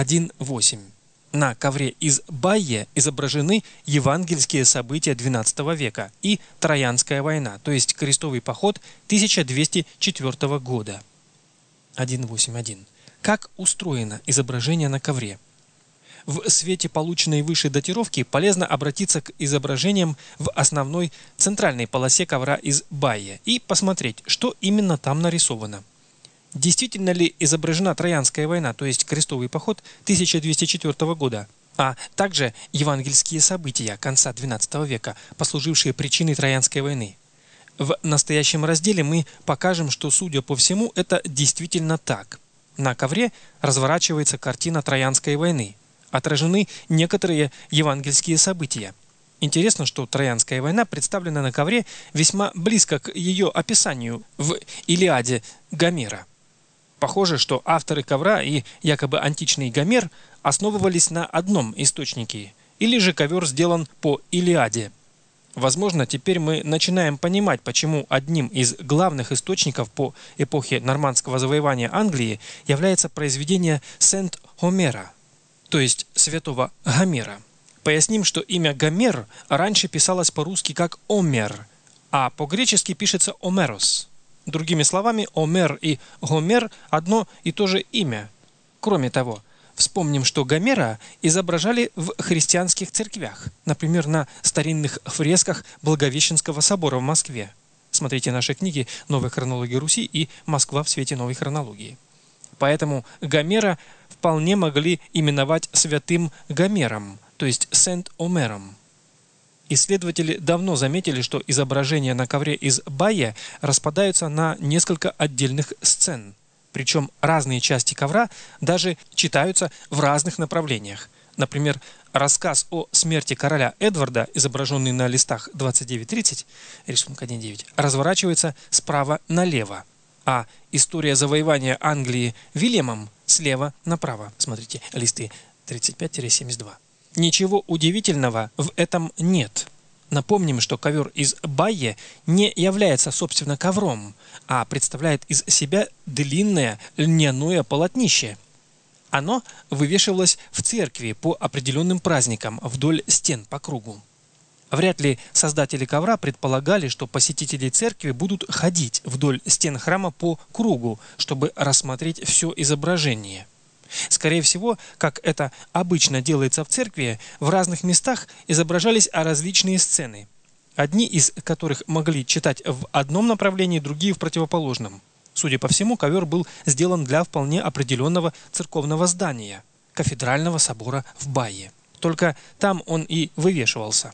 1.8. На ковре из Байе изображены евангельские события XII века и Троянская война, то есть крестовый поход 1204 года. 1.8.1. Как устроено изображение на ковре? В свете полученной выше датировки полезно обратиться к изображениям в основной центральной полосе ковра из Байя и посмотреть, что именно там нарисовано. Действительно ли изображена Троянская война, то есть крестовый поход 1204 года, а также евангельские события конца XII века, послужившие причиной Троянской войны? В настоящем разделе мы покажем, что, судя по всему, это действительно так. На ковре разворачивается картина Троянской войны. Отражены некоторые евангельские события. Интересно, что Троянская война представлена на ковре весьма близко к ее описанию в Илиаде Гомера. Похоже, что авторы ковра и якобы античный Гомер основывались на одном источнике, или же ковер сделан по Илиаде. Возможно, теперь мы начинаем понимать, почему одним из главных источников по эпохе нормандского завоевания Англии является произведение Сент-Хомера, то есть святого Гомера. Поясним, что имя Гомер раньше писалось по-русски как Омер, а по-гречески пишется Омерос. Другими словами, Омер и Гомер – одно и то же имя. Кроме того, вспомним, что Гомера изображали в христианских церквях, например, на старинных фресках Благовещенского собора в Москве. Смотрите наши книги «Новая хронология Руси» и «Москва в свете новой хронологии». Поэтому Гомера вполне могли именовать святым Гомером, то есть Сент-Омером. Исследователи давно заметили, что изображения на ковре из Байя распадаются на несколько отдельных сцен. Причем разные части ковра даже читаются в разных направлениях. Например, рассказ о смерти короля Эдварда, изображенный на листах 29-30, рисунок 1.9, разворачивается справа налево, а история завоевания Англии Вильямом слева направо. Смотрите, листы 35-72. Ничего удивительного в этом нет. Напомним, что ковер из Байе не является, собственно, ковром, а представляет из себя длинное льняное полотнище. Оно вывешивалось в церкви по определенным праздникам вдоль стен по кругу. Вряд ли создатели ковра предполагали, что посетители церкви будут ходить вдоль стен храма по кругу, чтобы рассмотреть все изображение. Скорее всего, как это обычно делается в церкви, в разных местах изображались различные сцены, одни из которых могли читать в одном направлении, другие в противоположном. Судя по всему, ковер был сделан для вполне определенного церковного здания – кафедрального собора в Байе. Только там он и вывешивался.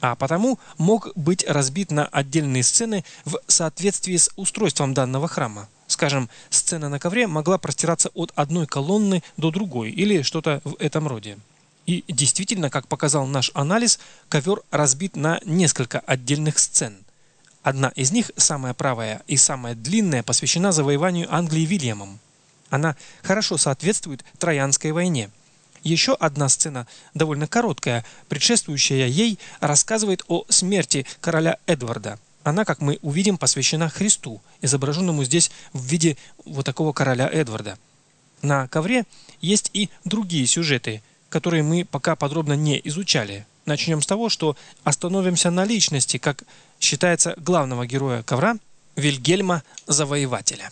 А потому мог быть разбит на отдельные сцены в соответствии с устройством данного храма. Скажем, сцена на ковре могла простираться от одной колонны до другой или что-то в этом роде. И действительно, как показал наш анализ, ковер разбит на несколько отдельных сцен. Одна из них, самая правая и самая длинная, посвящена завоеванию Англии Вильямом. Она хорошо соответствует Троянской войне. Еще одна сцена, довольно короткая, предшествующая ей, рассказывает о смерти короля Эдварда – она, как мы увидим, посвящена Христу, изображенному здесь в виде вот такого короля Эдварда. На ковре есть и другие сюжеты, которые мы пока подробно не изучали. Начнем с того, что остановимся на личности, как считается главного героя ковра Вильгельма Завоевателя.